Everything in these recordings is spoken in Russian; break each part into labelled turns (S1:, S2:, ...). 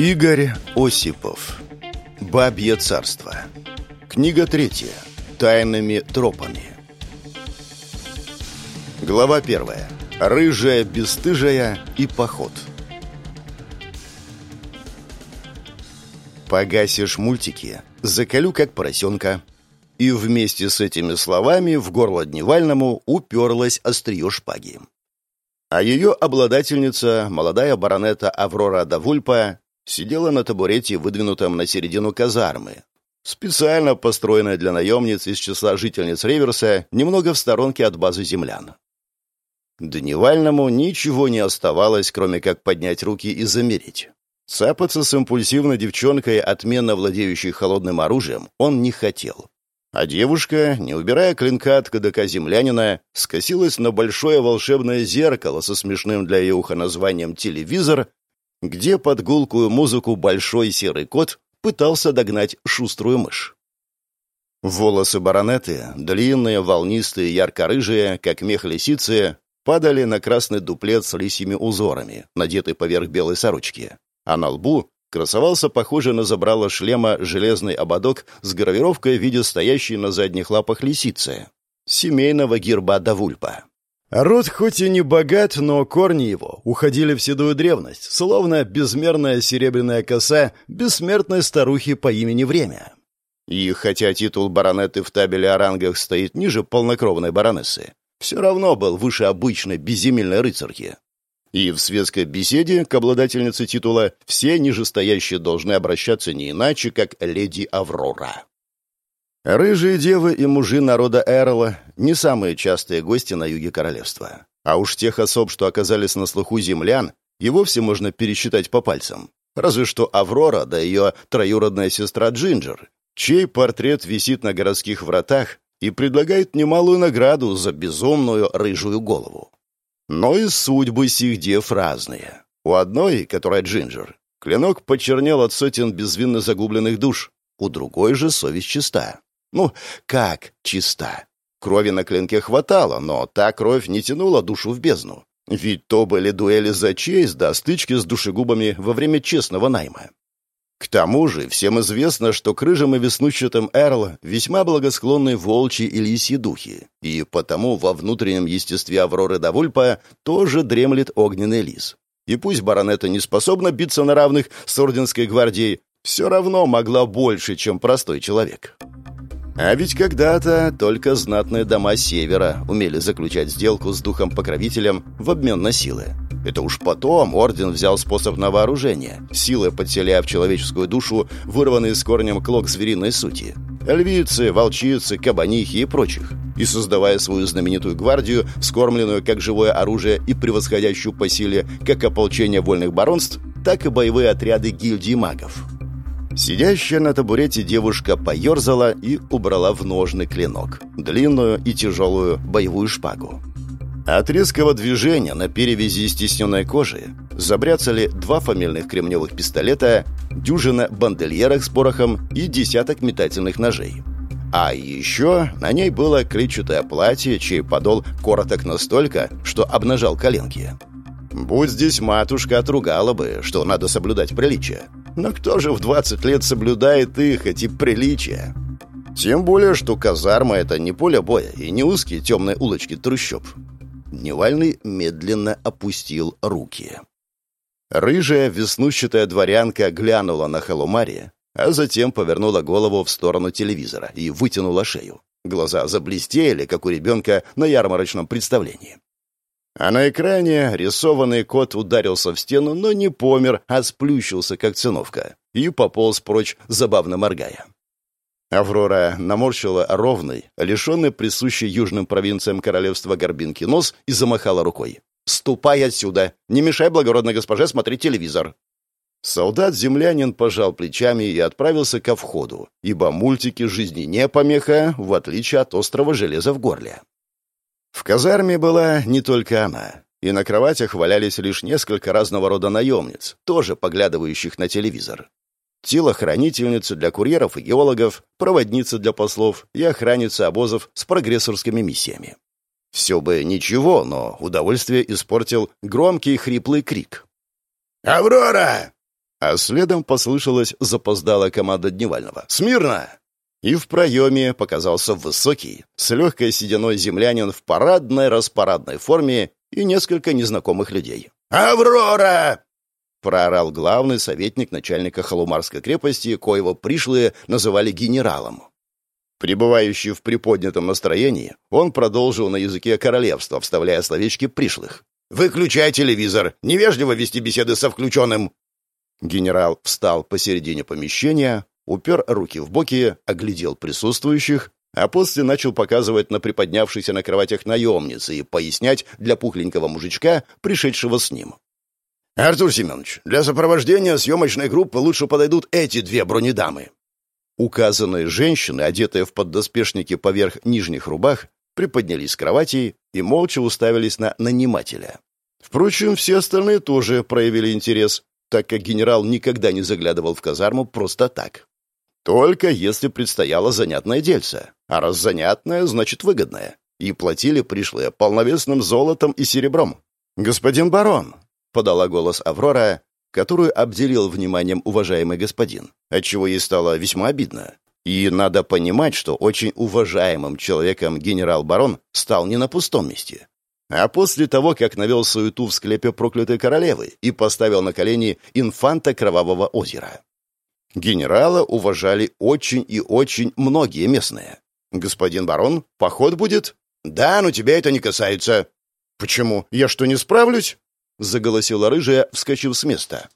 S1: Игорь Осипов. Бабье царство. Книга третья. Тайными тропами. Глава первая. Рыжая, бесстыжая и поход. Погасишь мультики, заколю как поросенка. И вместе с этими словами в горло Дневальному уперлась острие шпаги. А ее обладательница, молодая баронета Аврора Давульпа, сидела на табурете, выдвинутом на середину казармы, специально построенной для наемниц из числа жительниц Реверса, немного в сторонке от базы землян. Дневальному ничего не оставалось, кроме как поднять руки и замереть. Цапаться с импульсивной девчонкой, отменно владеющей холодным оружием, он не хотел. А девушка, не убирая клинка от кадака землянина, скосилась на большое волшебное зеркало со смешным для ее уха названием «телевизор», где под гулкую музыку большой серый кот пытался догнать шуструю мышь. Волосы баронеты, длинные, волнистые, ярко-рыжие, как мех лисицы, падали на красный дуплет с лисьими узорами, надетый поверх белой сорочки, а на лбу красовался похожий на забрало шлема железный ободок с гравировкой в виде стоящей на задних лапах лисицы, семейного герба Давульпа. Род хоть и не богат, но корни его уходили в седую древность, словно безмерная серебряная коса бессмертной старухи по имени Время. И хотя титул баронеты в табеле о рангах стоит ниже полнокровной баронессы, все равно был выше обычной безземельной рыцарки. И в светской беседе к обладательнице титула все нижестоящие должны обращаться не иначе, как леди Аврора. Рыжие девы и мужи народа Эрла — не самые частые гости на юге королевства. А уж тех особ, что оказались на слуху землян, и вовсе можно пересчитать по пальцам. Разве что Аврора, да ее троюродная сестра Джинджер, чей портрет висит на городских вратах и предлагает немалую награду за безумную рыжую голову. Но и судьбы сих дев разные. У одной, которая Джинджер, клинок почернел от сотен безвинно загубленных душ, у другой же совесть чиста. Ну, как чиста? Крови на клинке хватало, но та кровь не тянула душу в бездну. Ведь то были дуэли за честь, да стычки с душегубами во время честного найма. К тому же всем известно, что к рыжим и веснущатым Эрл весьма благосклонны волчьи и лисьи духи, и потому во внутреннем естестве Авроры Давульпа тоже дремлет огненный лис. И пусть баронета не способна биться на равных с Орденской гвардией, все равно могла больше, чем простой человек. А ведь когда-то только знатные дома Севера умели заключать сделку с духом-покровителем в обмен на силы. Это уж потом орден взял способ на вооружение, силы подселяя в человеческую душу вырванный с корнем клок звериной сути. Львицы, волчицы, кабанихи и прочих. И создавая свою знаменитую гвардию, скормленную как живое оружие и превосходящую по силе как ополчение вольных баронств, так и боевые отряды гильдии магов. Сидящая на табурете девушка поерзала и убрала в ножны клинок, длинную и тяжелую боевую шпагу. От резкого движения на перевязи стесненной кожи забряцали два фамильных кремневых пистолета, дюжина бандельерок с порохом и десяток метательных ножей. А еще на ней было клетчатое платье, чей подол короток настолько, что обнажал коленки. Будь здесь матушка, отругала бы, что надо соблюдать приличие. Но кто же в 20 лет соблюдает их, эти приличия? Тем более, что казарма — это не поле боя и не узкие темные улочки трущоб. Невальный медленно опустил руки. Рыжая, веснущатая дворянка глянула на Халумари, а затем повернула голову в сторону телевизора и вытянула шею. Глаза заблестели, как у ребенка на ярмарочном представлении. А на экране рисованный кот ударился в стену, но не помер, а сплющился, как циновка, и пополз прочь, забавно моргая. Аврора наморщила ровный, лишенный присущий южным провинциям королевства горбинки нос и замахала рукой. «Ступай отсюда! Не мешай благородной госпоже смотреть телевизор!» Солдат-землянин пожал плечами и отправился ко входу, ибо мультики жизни не помеха, в отличие от острого железа в горле. В казарме была не только она, и на кроватях валялись лишь несколько разного рода наемниц, тоже поглядывающих на телевизор. Телохранительницы для курьеров и геологов, проводницы для послов и охранницы обозов с прогрессорскими миссиями. Все бы ничего, но удовольствие испортил громкий хриплый крик. «Аврора!» А следом послышалась запоздалая команда Дневального. «Смирно!» И в проеме показался высокий, с легкой сединой землянин в парадной-распарадной форме и несколько незнакомых людей. «Аврора!» — проорал главный советник начальника Халумарской крепости, коего пришлые называли генералом. Пребывающий в приподнятом настроении, он продолжил на языке королевства, вставляя словечки пришлых. «Выключай телевизор! Невежливо вести беседы со включенным!» Генерал встал посередине помещения, упер руки в боки, оглядел присутствующих, а после начал показывать на приподнявшейся на кроватях наемницы и пояснять для пухленького мужичка, пришедшего с ним. «Артур Семенович, для сопровождения съемочной группы лучше подойдут эти две бронедамы». Указанные женщины, одетые в поддоспешники поверх нижних рубах, приподнялись с кроватей и молча уставились на нанимателя. Впрочем, все остальные тоже проявили интерес, так как генерал никогда не заглядывал в казарму просто так. Только если предстояло занятное дельце. А раз занятное, значит выгодное. И платили пришлые полновесным золотом и серебром. «Господин барон», — подала голос Аврора, которую обделил вниманием уважаемый господин, отчего ей стало весьма обидно. И надо понимать, что очень уважаемым человеком генерал-барон стал не на пустом месте. А после того, как навел суету в склепе проклятой королевы и поставил на колени инфанта Кровавого озера. Генерала уважали очень и очень многие местные. «Господин барон, поход будет?» «Да, но тебя это не касается». «Почему? Я что, не справлюсь?» — заголосила рыжая, вскочив с места.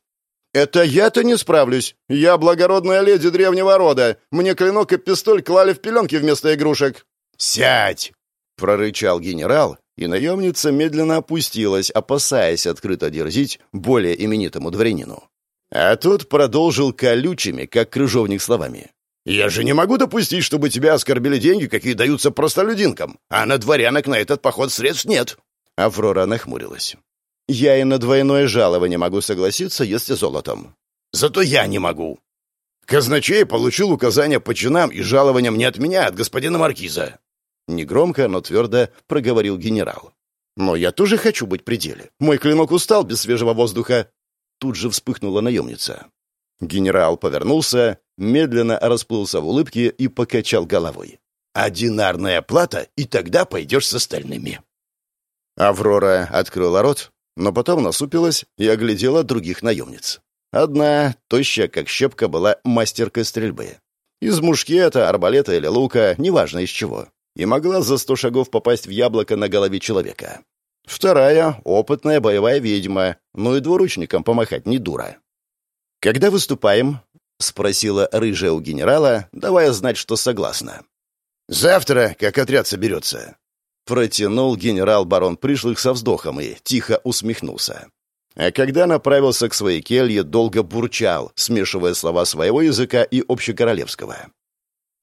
S1: «Это я-то не справлюсь. Я благородная леди древнего рода. Мне клинок и пистоль клали в пеленки вместо игрушек». «Сядь!» — прорычал генерал, и наемница медленно опустилась, опасаясь открыто дерзить более именитому дворянину. А тот продолжил колючими, как крыжовник словами. «Я же не могу допустить, чтобы тебя оскорбили деньги, какие даются простолюдинкам, а на дворянок на этот поход средств нет». Аврора нахмурилась. «Я и на двойное жалование могу согласиться, если золотом». «Зато я не могу». «Казначей получил указания по чинам и жалованиям не от меня, а от господина Маркиза». Негромко, но твердо проговорил генерал. «Но я тоже хочу быть при деле. Мой клинок устал без свежего воздуха тут же вспыхнула наемница. Генерал повернулся, медленно расплылся в улыбке и покачал головой. «Одинарная плата, и тогда пойдешь с остальными». Аврора открыла рот, но потом насупилась и оглядела других наемниц. Одна, тощая как щепка, была мастеркой стрельбы. Из мушкета, арбалета или лука, неважно из чего. И могла за сто шагов попасть в яблоко на голове человека. Вторая — опытная боевая ведьма, ну и двуручником помахать не дура. «Когда выступаем?» — спросила рыжая у генерала, давая знать, что согласна. «Завтра, как отряд соберется». Протянул генерал-барон пришлых со вздохом и тихо усмехнулся. А когда направился к своей келье, долго бурчал, смешивая слова своего языка и общекоролевского.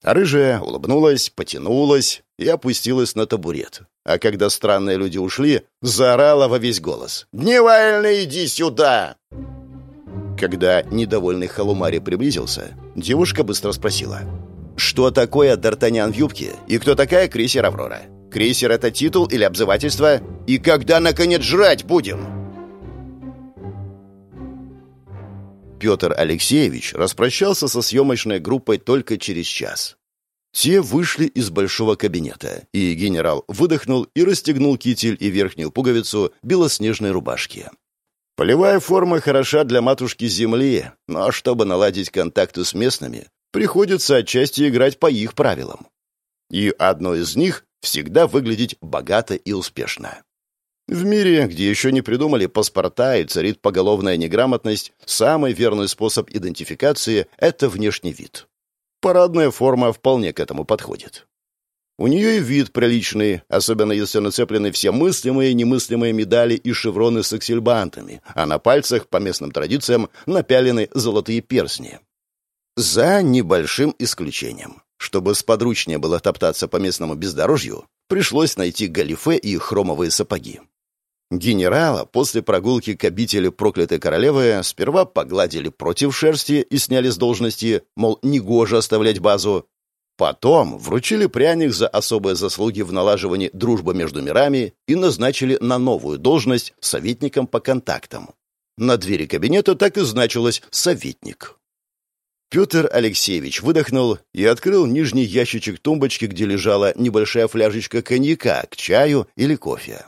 S1: Рыжая улыбнулась, потянулась и опустилась на табурет а когда странные люди ушли, заорала во весь голос. «Дневальный, иди сюда!» Когда недовольный Халумари приблизился, девушка быстро спросила. «Что такое Д'Артаньян в юбке? И кто такая крейсер Аврора? Крейсер — это титул или обзывательство? И когда, наконец, жрать будем?» Петр Алексеевич распрощался со съемочной группой только через час. Те вышли из большого кабинета, и генерал выдохнул и расстегнул китель и верхнюю пуговицу белоснежной рубашки. Полевая форма хороша для матушки Земли, но чтобы наладить контакты с местными, приходится отчасти играть по их правилам. И одно из них — всегда выглядеть богато и успешно. В мире, где еще не придумали паспорта и царит поголовная неграмотность, самый верный способ идентификации — это внешний вид. Парадная форма вполне к этому подходит. У нее и вид приличный, особенно если нацеплены все мыслимые и немыслимые медали и шевроны с аксельбантами, а на пальцах, по местным традициям, напялены золотые перстни. За небольшим исключением. Чтобы сподручнее было топтаться по местному бездорожью, пришлось найти галифе и хромовые сапоги. Генерала после прогулки к обители проклятой королевы сперва погладили против шерсти и сняли с должности, мол, негоже оставлять базу. Потом вручили пряник за особые заслуги в налаживании дружбы между мирами и назначили на новую должность советником по контактам. на двери кабинета так и значилось «советник». Петр Алексеевич выдохнул и открыл нижний ящичек тумбочки, где лежала небольшая фляжечка коньяка к чаю или кофе.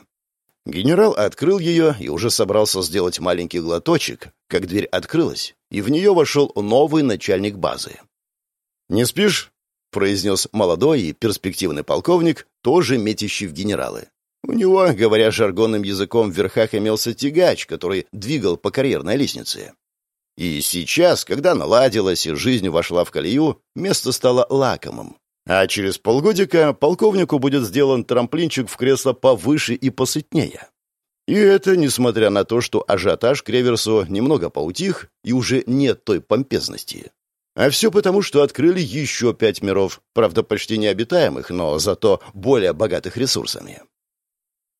S1: Генерал открыл ее и уже собрался сделать маленький глоточек, как дверь открылась, и в нее вошел новый начальник базы. «Не спишь?» — произнес молодой и перспективный полковник, тоже метящий в генералы. У него, говоря жаргонным языком, в верхах имелся тягач, который двигал по карьерной лестнице. И сейчас, когда наладилась и жизнь вошла в колею, место стало лакомым. А через полгодика полковнику будет сделан трамплинчик в кресло повыше и посытнее. И это несмотря на то, что ажиотаж к реверсу немного поутих и уже нет той помпезности. А все потому, что открыли еще пять миров, правда, почти необитаемых, но зато более богатых ресурсами.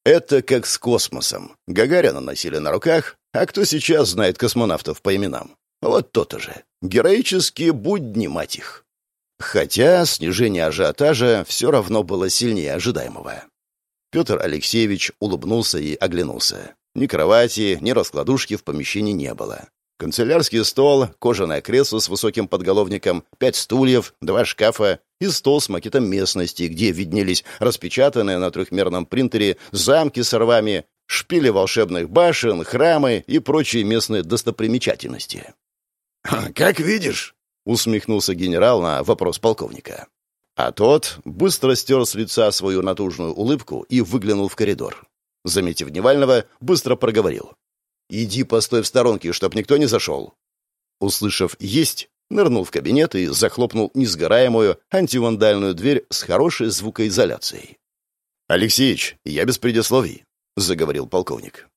S1: Это как с космосом. Гагарина носили на руках, а кто сейчас знает космонавтов по именам? Вот то-то же. Героические будни, мать их. Хотя снижение ажиотажа все равно было сильнее ожидаемого. Петр Алексеевич улыбнулся и оглянулся. Ни кровати, ни раскладушки в помещении не было. Канцелярский стол, кожаное кресло с высоким подголовником, пять стульев, два шкафа и стол с макетом местности, где виднелись распечатанные на трехмерном принтере замки с рвами, шпили волшебных башен, храмы и прочие местные достопримечательности. «Как видишь», — усмехнулся генерал на вопрос полковника. А тот быстро стер с лица свою натужную улыбку и выглянул в коридор. Заметив Невального, быстро проговорил. «Иди постой в сторонке, чтоб никто не зашел». Услышав «есть», нырнул в кабинет и захлопнул несгораемую антивандальную дверь с хорошей звукоизоляцией. «Алексеич, я без предисловий. — заговорил полковник.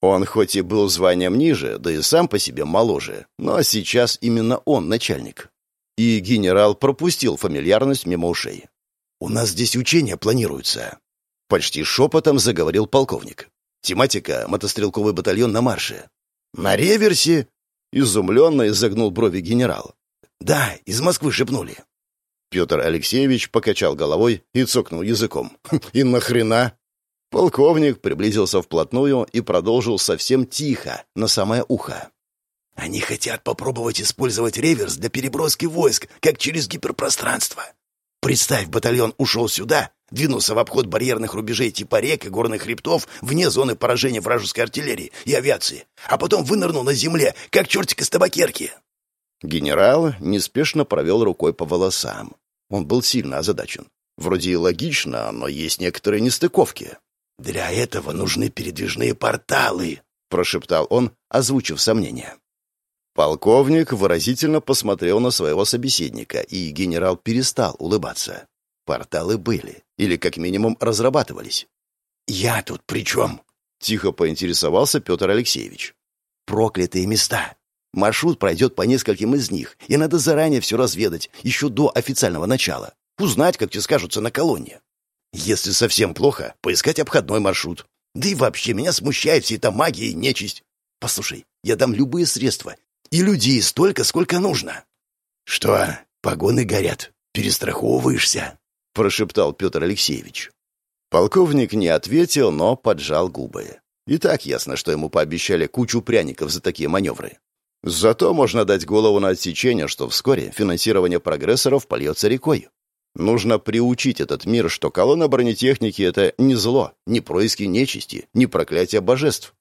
S1: Он хоть и был званием ниже, да и сам по себе моложе, но сейчас именно он начальник. И генерал пропустил фамильярность мимо ушей. «У нас здесь учения планируются», — почти шепотом заговорил полковник. «Тематика — мотострелковый батальон на марше». «На реверсе?» — изумленно изогнул брови генерал. «Да, из Москвы шепнули». Петр Алексеевич покачал головой и цокнул языком. «И нахрена?» Полковник приблизился вплотную и продолжил совсем тихо, на самое ухо. «Они хотят попробовать использовать реверс для переброски войск, как через гиперпространство. Представь, батальон ушел сюда, двинулся в обход барьерных рубежей типа рек и горных хребтов вне зоны поражения вражеской артиллерии и авиации, а потом вынырнул на земле, как чертик из табакерки». Генерал неспешно провел рукой по волосам. Он был сильно озадачен. Вроде и логично, но есть некоторые нестыковки. «Для этого нужны передвижные порталы», — прошептал он, озвучив сомнение. Полковник выразительно посмотрел на своего собеседника, и генерал перестал улыбаться. Порталы были, или как минимум разрабатывались. «Я тут при чем?» — тихо поинтересовался Петр Алексеевич. «Проклятые места. Маршрут пройдет по нескольким из них, и надо заранее все разведать, еще до официального начала. Узнать, как тебе скажутся на колонне. Если совсем плохо, поискать обходной маршрут. Да и вообще, меня смущает вся эта магия и нечисть. Послушай, я дам любые средства. И людей столько, сколько нужно. Что, погоны горят? Перестраховываешься? Прошептал Петр Алексеевич. Полковник не ответил, но поджал губы. И так ясно, что ему пообещали кучу пряников за такие маневры. Зато можно дать голову на отсечение, что вскоре финансирование прогрессоров польется рекой. Нужно приучить этот мир, что колонна бронетехники — это не зло, не происки нечисти, не проклятие божеств.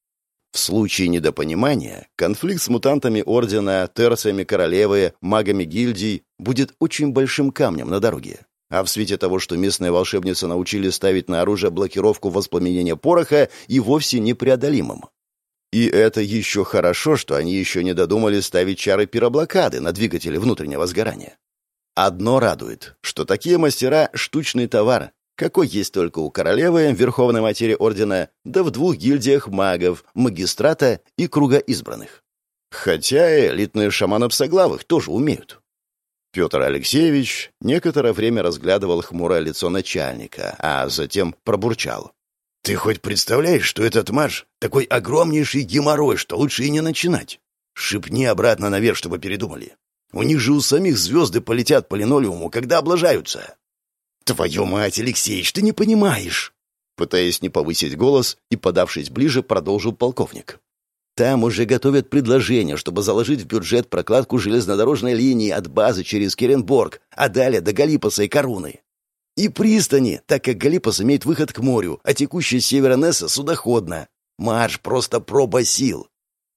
S1: В случае недопонимания конфликт с мутантами Ордена, терциями Королевы, магами гильдий будет очень большим камнем на дороге. А в свете того, что местные волшебницы научили ставить на оружие блокировку воспламенения пороха, и вовсе непреодолимым. И это еще хорошо, что они еще не додумали ставить чары пироблокады на двигатели внутреннего сгорания. Одно радует, что такие мастера — штучный товар, какой есть только у королевы, верховной матери ордена, да в двух гильдиях магов, магистрата и круга избранных. Хотя элитные шаманы псоглавых тоже умеют. Петр Алексеевич некоторое время разглядывал хмурое лицо начальника, а затем пробурчал. «Ты хоть представляешь, что этот марш такой огромнейший геморрой, что лучше и не начинать? Шипни обратно наверх, чтобы передумали. У них же у самих звезды полетят по линолеуму, когда облажаются. Твою мать, Алексеич, ты не понимаешь. Пытаясь не повысить голос и подавшись ближе, продолжил полковник. Там уже готовят предложение, чтобы заложить в бюджет прокладку железнодорожной линии от базы через Керенборг, а далее до Галипаса и Коруны. И пристани, так как Галипас имеет выход к морю, а текущая с севера Несса судоходна. Марш просто проба сил.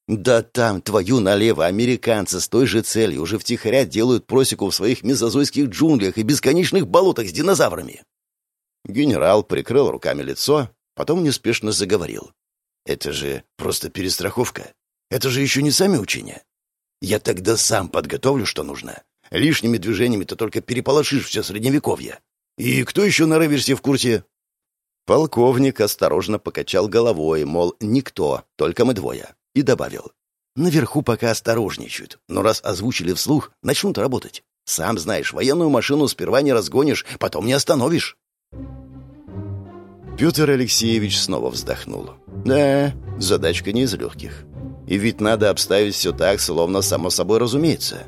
S1: Да там, твою налево, американцы с той же целью уже втихаря делают просеку в своих мезозойских джунглях и бесконечных болотах с динозаврами. Генерал прикрыл руками лицо, потом неспешно заговорил. Это же просто перестраховка. Это же еще не сами учения. Я тогда сам подготовлю, что нужно. Лишними движениями ты только переполошишь все средневековье. И кто еще на реверсе в курсе? Полковник осторожно покачал головой, мол, никто, только мы двое и добавил. «Наверху пока осторожничают, но раз озвучили вслух, начнут работать. Сам знаешь, военную машину сперва не разгонишь, потом не остановишь». Петр Алексеевич снова вздохнул. «Да, задачка не из легких. И ведь надо обставить все так, словно само собой разумеется.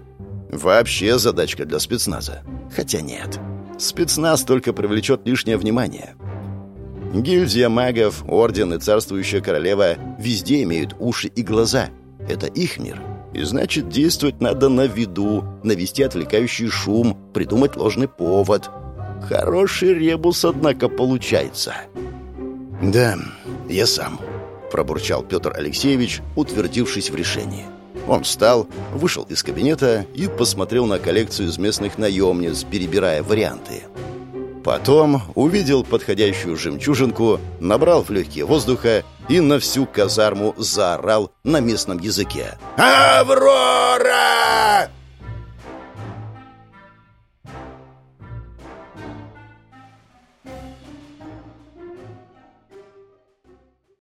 S1: Вообще задачка для спецназа. Хотя нет. Спецназ только привлечет лишнее внимание. Гильдия магов, орден и царствующая королева везде имеют уши и глаза. Это их мир. И значит, действовать надо на виду, навести отвлекающий шум, придумать ложный повод. Хороший ребус, однако, получается. «Да, я сам», — пробурчал Петр Алексеевич, утвердившись в решении. Он встал, вышел из кабинета и посмотрел на коллекцию из местных наемниц, перебирая варианты. Потом увидел подходящую жемчужинку, набрал в легкие воздуха и на всю казарму заорал на местном языке. «Аврора!»